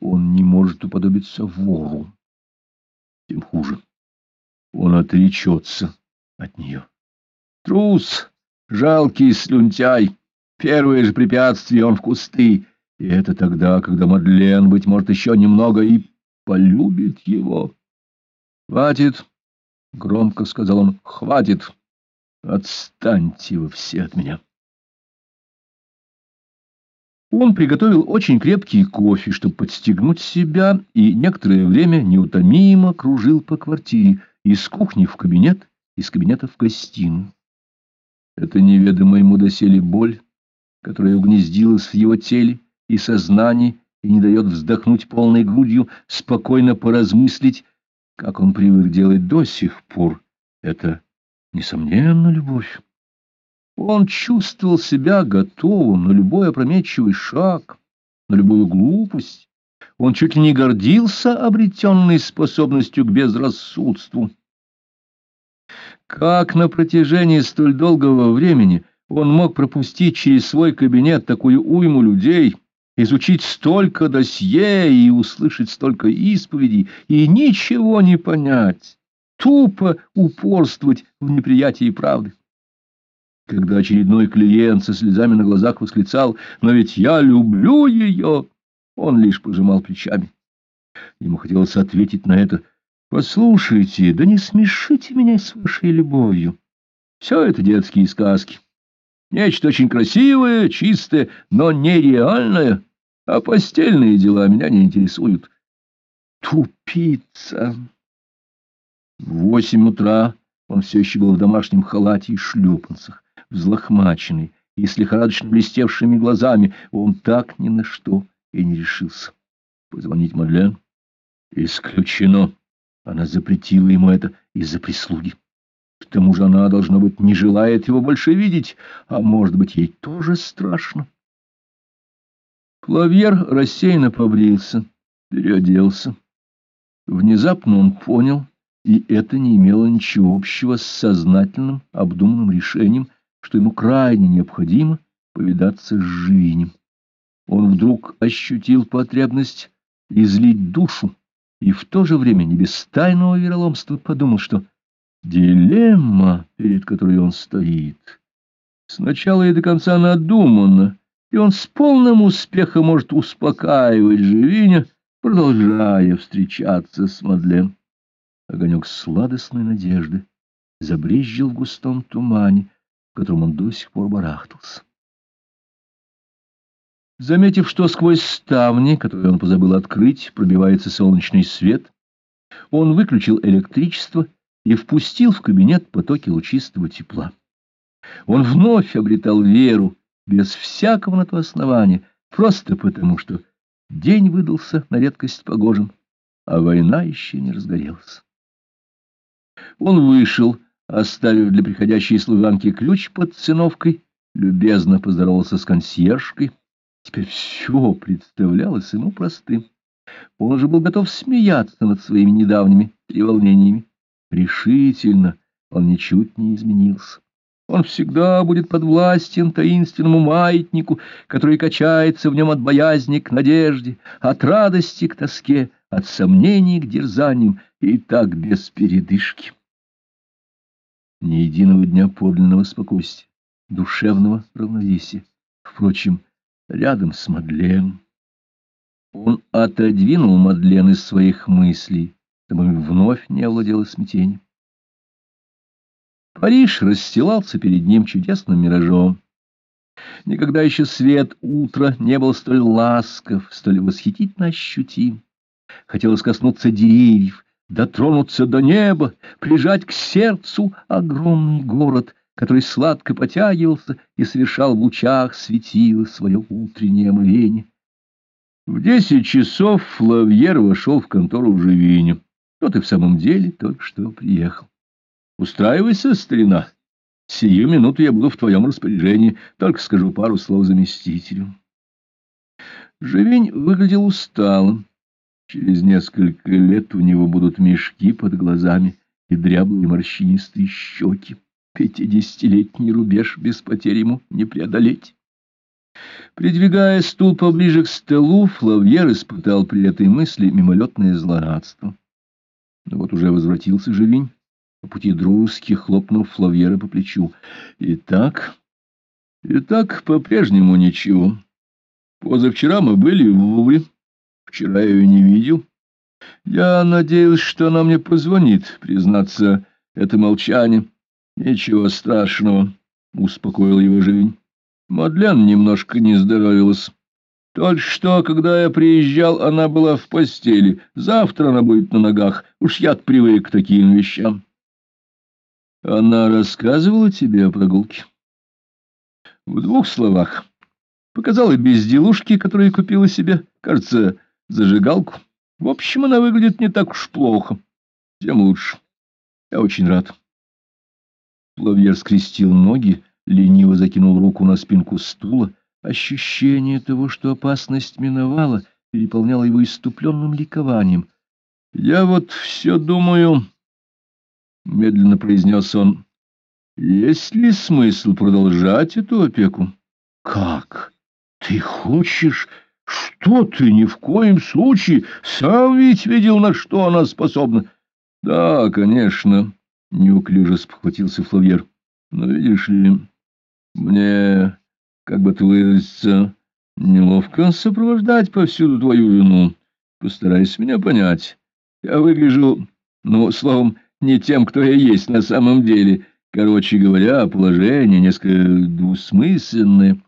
Он не может уподобиться вору. Тем хуже. Он отречется от нее. Трус, жалкий слюнтяй, первое же препятствие он в кусты, и это тогда, когда Мадлен, быть может, еще немного и полюбит его. — Хватит, — громко сказал он, — хватит. Отстаньте вы все от меня. Он приготовил очень крепкий кофе, чтобы подстегнуть себя, и некоторое время неутомимо кружил по квартире, из кухни в кабинет, из кабинета в гостиную. Это неведомая ему доселе боль, которая угнездилась в его теле и сознании и не дает вздохнуть полной грудью, спокойно поразмыслить, как он привык делать до сих пор. Это, несомненно, любовь. Он чувствовал себя готовым на любой опрометчивый шаг, на любую глупость. Он чуть ли не гордился обретенной способностью к безрассудству. Как на протяжении столь долгого времени он мог пропустить через свой кабинет такую уйму людей, изучить столько досье и услышать столько исповедей, и ничего не понять, тупо упорствовать в неприятии правды? Когда очередной клиент со слезами на глазах восклицал «Но ведь я люблю ее!» Он лишь пожимал плечами. Ему хотелось ответить на это «Послушайте, да не смешите меня с вашей любовью. Все это детские сказки. Нечто очень красивое, чистое, но нереальное, а постельные дела меня не интересуют». Тупица! В восемь утра он все еще был в домашнем халате и шлепанцах взлохмаченный и с лихорадочно блестевшими глазами, он так ни на что и не решился. Позвонить Мадлен? Исключено. Она запретила ему это из-за прислуги. К тому же она, должно быть, не желает его больше видеть, а, может быть, ей тоже страшно. Клавьер рассеянно побрился, переоделся. Внезапно он понял, и это не имело ничего общего с сознательным, обдуманным решением, что ему крайне необходимо повидаться с Живинем. Он вдруг ощутил потребность излить душу, и в то же время не без тайного вероломства подумал, что дилемма, перед которой он стоит, сначала и до конца надумана, и он с полным успехом может успокаивать Живиня, продолжая встречаться с Мадлен. Огонек сладостной надежды забрезжил в густом тумане, котором он до сих пор барахтался. Заметив, что сквозь ставни, которые он позабыл открыть, пробивается солнечный свет, он выключил электричество и впустил в кабинет потоки лучистого тепла. Он вновь обретал веру, без всякого на то основания, просто потому, что день выдался на редкость погожим, а война еще не разгорелась. Он вышел, Оставив для приходящей служанки ключ под циновкой, любезно поздоровался с консьержкой. Теперь все представлялось ему простым. Он уже был готов смеяться над своими недавними треволнениями. Решительно он ничуть не изменился. Он всегда будет подвластен таинственному маятнику, который качается в нем от боязни к надежде, от радости к тоске, от сомнений к дерзаниям, и так без передышки ни единого дня подлинного спокойствия, душевного равновесия. Впрочем, рядом с Мадлен. Он отодвинул Мадлен из своих мыслей, чтобы вновь не овладело смятение. Париж расстилался перед ним чудесным миражом. Никогда еще свет утра не был столь ласков, столь восхитительно ощутим. Хотелось коснуться деревьев, дотронуться до неба, прижать к сердцу огромный город, который сладко потягивался и совершал в лучах светило свое утреннее омовение. В десять часов Флавьер вошел в контору в Живине. Тот и в самом деле только что приехал. — Устраивайся, старина. Сию минуту я буду в твоем распоряжении, только скажу пару слов заместителю. Живень выглядел усталым. Через несколько лет у него будут мешки под глазами и дряблые морщинистые щеки. Пятидесятилетний рубеж без потерь ему не преодолеть. Придвигая стул поближе к столу, Флавьер испытал при этой мысли мимолетное злорадство. Но вот уже возвратился Живинь, по пути дружески хлопнув Флавьера по плечу. Итак, итак, по-прежнему ничего. Позавчера мы были в Лувре, вчера я ее не видел. Я надеялся, что она мне позвонит, признаться, это молчание. Ничего страшного, — успокоил его Живень. Мадлен немножко не здоровилась. Только что, когда я приезжал, она была в постели. Завтра она будет на ногах. Уж я привык к таким вещам. Она рассказывала тебе о прогулке? В двух словах. Показала безделушки, которые купила себе. Кажется, зажигалку. В общем, она выглядит не так уж плохо. Тем лучше. Я очень рад. Плавьер скрестил ноги, лениво закинул руку на спинку стула. Ощущение того, что опасность миновала, переполняло его иступленным ликованием. — Я вот все думаю, — медленно произнес он, — есть ли смысл продолжать эту опеку? — Как? Ты хочешь... Что ты ни в коем случае? Сам ведь видел, на что она способна. — Да, конечно, — неуклюже спохватился Флавьер. — Но видишь ли, мне, как бы ты выразиться, неловко сопровождать повсюду твою вину. Постарайся меня понять. Я выгляжу, ну, словом, не тем, кто я есть на самом деле. Короче говоря, положение несколько двусмысленное.